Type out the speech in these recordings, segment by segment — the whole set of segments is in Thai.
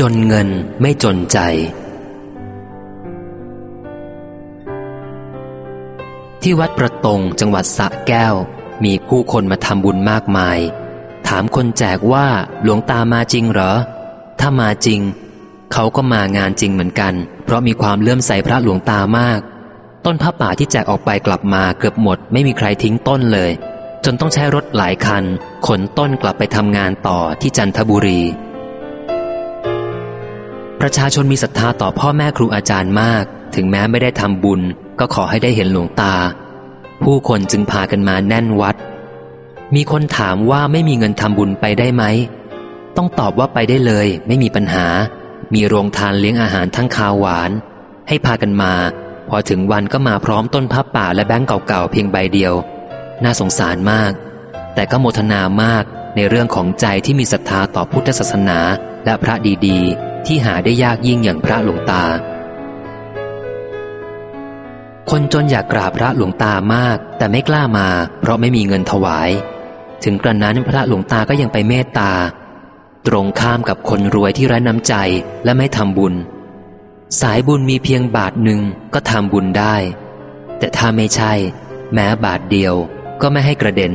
จนเงินไม่จนใจ ที่วัดประตงจังหวัดสะแก้ว มีผู้คนมาทำบุญมากมาย ถามคนแจกว่าหลวงตามาจริงเหรอ ถ้ามาจริง เขาก็มางานจริงเหมือนกัน เพราะมีความเลื่อมใสพระหลวงตามาก ต้นผ้าป่าที่แจกออกไปกลับมาเกือบหมด ไม่มีใครทิ้งต้นเลย จนต้องใช้รถหลายคัน ขนต้นกลับไปทำงานต่อที่จันทบุรี ประชาชนมีศรัทธาต่อพ่อแม่ครูอาจารย์มาก ถึงแม้ไม่ได้ทำบุญ ก็ขอให้ได้เห็นหลวงตา ผู้คนจึงพากันมาแน่นวัด มีคนถามว่าไม่มีเงินทำบุญไปได้ไหม ต้องตอบว่าไปได้เลย ไม่มีปัญหา มีโรงทานเลี้ยงอาหารทั้งคาวหวาน ให้พากันมา พอถึงวันก็มาพร้อมต้นผ้าป่าและแบงก์เก่าๆเพียงใบเดียว น่าสงสารมาก แต่ก็โมทนามากในเรื่องของใจที่มีศรัทธาต่อพุทธศาสนาและพระดีๆ ที่หาได้ยากยิ่งอย่างพระหลวงตา คนจนอยากกราบพระหลวงตามาก แต่ไม่กล้ามา เพราะไม่มีเงินถวาย ถึงกระนั้นพระหลวงตาก็ยังไปเมตตา ตรงข้ามกับคนรวยที่ไร้น้ำใจและไม่ทำบุญ สายบุญมีเพียงบาทหนึ่งก็ทำบุญได้ แต่ถ้าไม่ใช่ แม้บาทเดียวก็ไม่ให้กระเด็น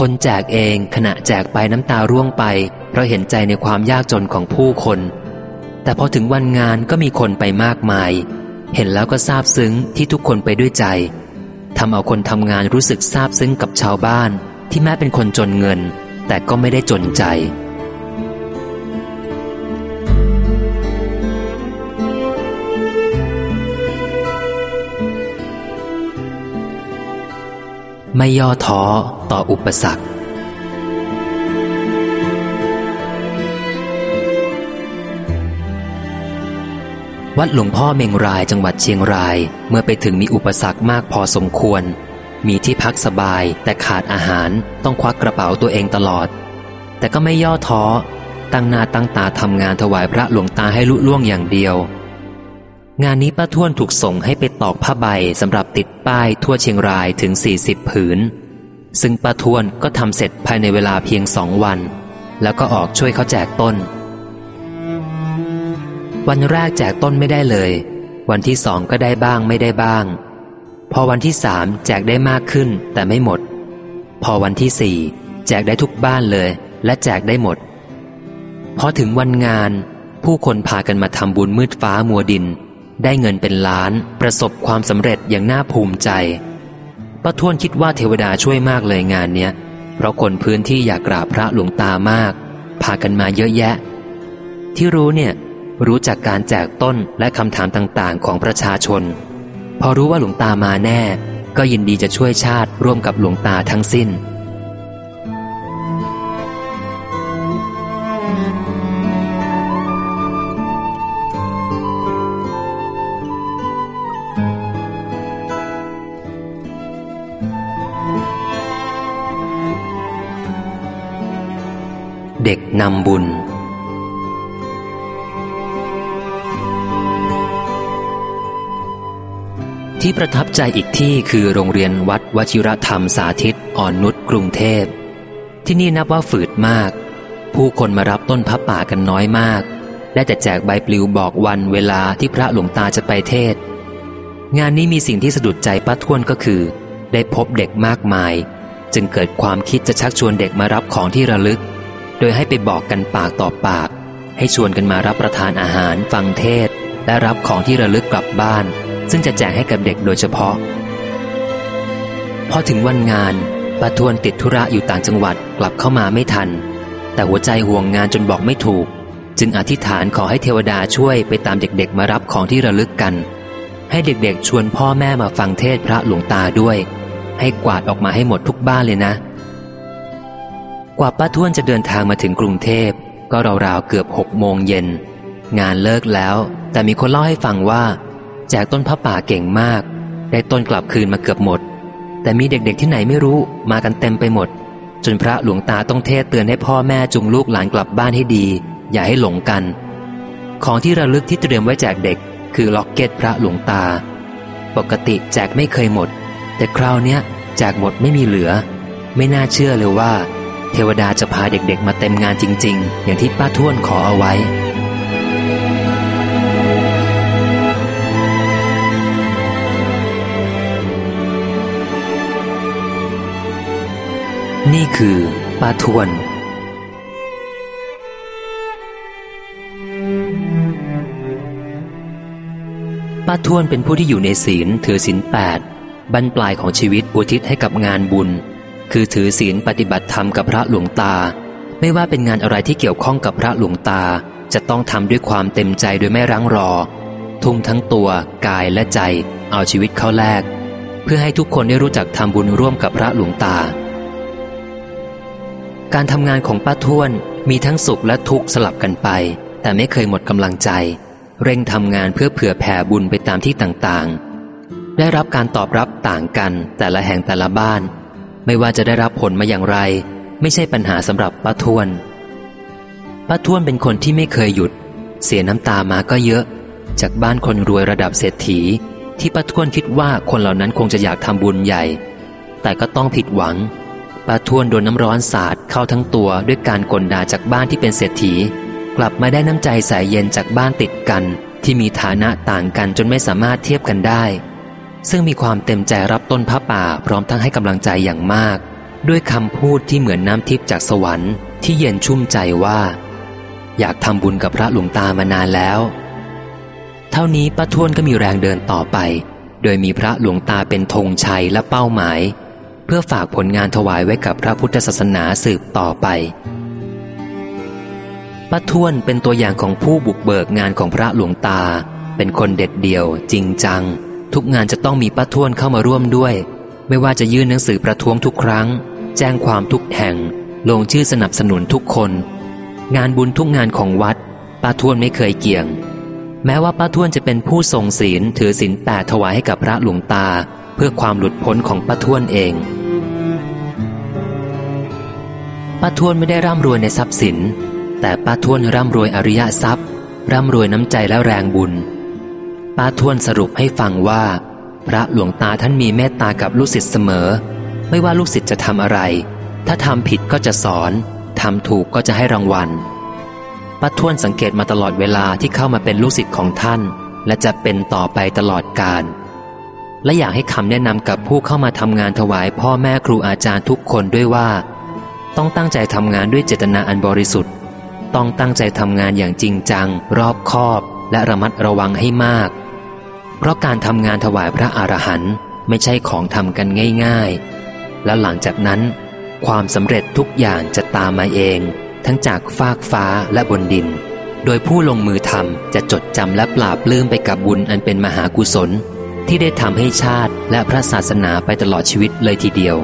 คนแจกเองขณะแจกไปน้ำตาร่วงไป เพราะเห็นใจในความยากจนของผู้คน แต่พอถึงวันงานก็มีคนไปมากมาย เห็นแล้วก็ซาบซึ้งที่ทุกคนไปด้วยใจทำเอาคนทำงานรู้สึกซาบซึ้งกับชาวบ้าน ที่แม้เป็นคนจนเงิน แต่ก็ไม่ได้จนใจ ไม่ย่อท้อต่ออุปสรรค วัดหลวงพ่อเมงรายจังหวัดเชียงรายเมื่อไปถึงมีอุปสรรคมากพอสมควร มีที่พักสบายแต่ขาดอาหารต้องควักกระเป๋าตัวเองตลอด แต่ก็ไม่ย่อท้อตั้งหน้าตั้งตาทำงานถวายพระหลวงตาให้ลุล่วงอย่างเดียว งานนี้ป้าท้วนถูกส่งให้ไปตอกผ้าใบสำหรับติดป้ายทั่วเชียงรายถึง 40 ผืน ซึ่งป้าท้วนก็ทำเสร็จภายในเวลาเพียงสองวัน แล้วก็ออกช่วยเขาแจกต้น วันแรกแจกต้นไม่ได้เลย วันที่สองก็ได้บ้างไม่ได้บ้าง พอวันที่สามแจกได้มากขึ้นแต่ไม่หมด พอวันที่สี่แจกได้ทุกบ้านเลย และแจกได้หมด พอถึงวันงาน ผู้คนพากันมาทำบุญมืดฟ้ามัวดิน ได้เงินเป็นล้านประสบความสำเร็จอย่างน่าภูมิใจป้าท้วนคิดว่าเทวดาช่วยมากเลยงานเนี้ย เพราะคนพื้นที่อยากกราบพระหลวงตามาก พากันมาเยอะแยะ ที่รู้เนี่ยรู้จากการแจกต้นและคำถามต่างๆ ของประชาชน พอรู้ว่าหลวงตามาแน่ ก็ยินดีจะช่วยชาติร่วมกับหลวงตาทั้งสิ้น เด็กนำบุญ ที่ประทับใจอีกที่คือโรงเรียนวัดวชิรธรรมสาธิตอ่อนนุชกรุงเทพ ที่นี่นับว่าฝืดมาก ผู้คนมารับต้นพับป่ากันน้อยมากได้แต่แจกใบปลิวบอกวันเวลาที่พระหลวงตาจะไปเทศ งานนี้มีสิ่งที่สะดุดใจป้าท้วนก็คือ ได้พบเด็กมากมาย จึงเกิดความคิดจะชักชวนเด็กมารับของที่ระลึก ดยให้ไปบอกกันปากต่อปาก ให้ชวนกันมารับประทานอาหาร ฟังเทศ และรับของที่ระลึกกลับบ้าน ซึ่งจะแจกให้กับเด็กโดยเฉพาะ พอถึงวันงานป้าทวนติดธุระอยู่ต่างจังหวัดกลับเข้ามาไม่ทัน แต่หัวใจห่วงงานจนบอกไม่ถูก จึงอธิษฐานขอให้เทวดาช่วยไปตามเด็กๆ มารับของที่ระลึกกัน ให้เด็กๆ ชวนพ่อแม่มาฟังเทศพระหลวงตาด้วย ให้กวาดออกมาให้หมดทุกบ้านเลยนะ กว่าป้าท้วนจะเดินทางมาถึงกรุงเทพ ก็ราวๆเกือบหกโมงเย็น งานเลิกแล้ว แต่มีคนเล่าให้ฟังว่า แจกต้นพระป่าเก่งมาก ได้ต้นกลับคืนมาเกือบหมด แต่มีเด็กๆที่ไหนไม่รู้มากันเต็มไปหมด จนพระหลวงตาต้องเทศเตือนให้พ่อแม่จุงลูกหลานกลับบ้านให้ดี อย่าให้หลงกัน ของที่ระลึกที่เตรียมไว้แจกเด็ก คือล็อกเก็ตพระหลวงตา ปกติแจกไม่เคยหมด แต่คราวเนี้ยแจกหมดไม่มีเหลือ ไม่น่าเชื่อเลยว่า เทวดาจะพาเด็กๆ มาเต็มงานจริง ๆ อย่างที่ป้าท้วนขอเอาไว้ นี่คือป้าท้วนป้าท้วนเป็นผู้ที่อยู่ในศีลถือศีลแปดบรรปลายของชีวิตอุทิศให้กับงานบุญ คือถือศีลปฏิบัติธรรมกับพระหลวงตา ไม่ว่าเป็นงานอะไรที่เกี่ยวข้องกับพระหลวงตา จะต้องทำด้วยความเต็มใจโดยไม่รั้งรอ ทุ่มทั้งตัว กายและใจ เอาชีวิตเข้าแลกเพื่อให้ทุกคนได้รู้จักทำบุญร่วมกับพระหลวงตา การทำงานของป้าท้วนมีทั้งสุขและทุกข์สลับกันไป แต่ไม่เคยหมดกำลังใจ เร่งทำงานเพื่อเผื่อแผ่บุญไปตามที่ต่างๆ ได้รับการตอบรับต่างกันแต่ละแห่งแต่ละบ้าน ไม่ว่าจะได้รับผลมาอย่างไร ไม่ใช่ปัญหาสำหรับป้าทวนป้าทวนเป็นคนที่ไม่เคยหยุด เสียน้ำตามาก็เยอะ จากบ้านคนรวยระดับเศรษฐี ที่ป้าทวนคิดว่าคนเหล่านั้นคงจะอยากทำบุญใหญ่ แต่ก็ต้องผิดหวังป้าทวนโดนน้ำร้อนสาดเข้าทั้งตัวด้วยการกลด่าจากบ้านที่เป็นเศรษฐี กลับมาได้น้ำใจสายเย็นจากบ้านติดกัน ที่มีฐานะต่างกันจนไม่สามารถเทียบกันได้ ซึ่งมีความเต็มใจรับต้นพระป่าพร้อมทั้งให้กำลังใจอย่างมาก ด้วยคำพูดที่เหมือนน้ำทิพย์จากสวรรค์ที่เย็นชุ่มใจว่า อยากทำบุญกับพระหลวงตามานานแล้ว เท่านี้ป้าทวนก็มีแรงเดินต่อไป โดยมีพระหลวงตาเป็นธงชัยและเป้าหมาย เพื่อฝากผลงานถวายไว้กับพระพุทธศาสนาสืบต่อไปป้าทวนเป็นตัวอย่างของผู้บุกเบิกงานของพระหลวงตา เป็นคนเด็ดเดี่ยวจริงจัง ทุกงานจะต้องมีป้าทวนเข้ามาร่วมด้วย ไม่ว่าจะยื่นหนังสือประท้วงทุกครั้ง แจ้งความทุกแห่ง ลงชื่อสนับสนุนทุกคน งานบุญทุกงานของวัดป้าทวนไม่เคยเกี่ยง แม้ว่าป้าท้วนจะเป็นผู้ทรงศีลถือศีลแปดถวายให้กับพระหลวงตา เพื่อความหลุดพ้นของป้าท้วนเองป้าท้วนไม่ได้ร่ำรวยในทรัพย์สิน แต่ป้าท้วนร่ำรวยอริยทรัพย์ ร่ำรวยน้ำใจและแรงบุญ ป้าทวนสรุปให้ฟังว่า พระหลวงตาท่านมีเมตตากับลูกศิษย์เสมอ ไม่ว่าลูกศิษย์จะทำอะไร ถ้าทำผิดก็จะสอนทำถูกก็จะให้รางวัลป้าทวนสังเกตมาตลอดเวลาที่เข้ามาเป็นลูกศิษย์ของท่าน และจะเป็นต่อไปตลอดกาลและอยากให้คำแนะนำกับผู้เข้ามาทำงานถวายพ่อแม่ครูอาจารย์ทุกคนด้วยว่า ต้องตั้งใจทำงานด้วยเจตนาอันบริสุทธิ์ ต้องตั้งใจทำงานอย่างจริงจัง รอบคอบ และระมัดระวังให้มาก เพราะการทำงานถวายพระอรหันต์ไม่ใช่ของทำกันง่าย ๆ และหลังจากนั้น ความสำเร็จทุกอย่างจะตามมาเอง ทั้งจากฟากฟ้าและบนดิน โดยผู้ลงมือทำจะจดจำและปราบลื้มไปกับบุญอันเป็นมหากุศล ที่ได้ทำให้ชาติและพระศาสนาไปตลอดชีวิตเลยทีเดียว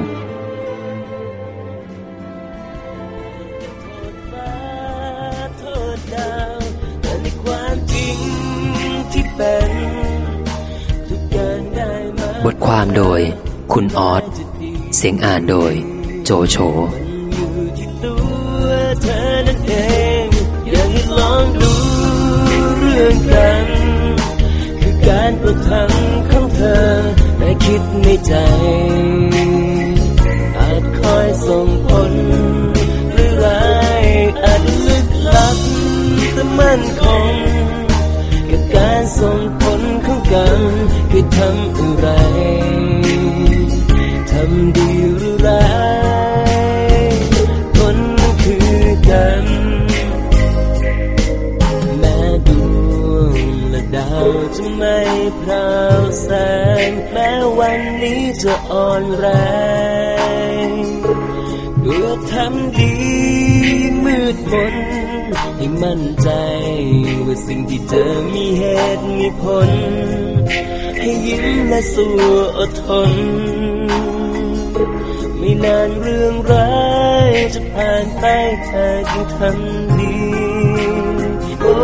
ทความโดย คุณออสเสียงอ่านโดย โจโฉเองอยากให้ลองดูเรื่องกันคือการประทังของเธอแต่คิดในใจ อาจคอยส่งผลหรือร้ายอาจลึกลับแต่มั่นคงกับการส่งผลของกัน คือทำอะไร ทำดีหรือร้ายผลคือกัน แม่ดวงและดาวจะไม่พราวแสง แม้วันนี้จะอ่อนแรงด้วยทำดีมืดมนให้มั่นใจว่าสิ่งที่เธอมีเหตุมีผล ให้ยิ้มและสู้อดทน ไม่นานเรื่องร้ายจะผ่านไปเธอจึงทำดี โอ้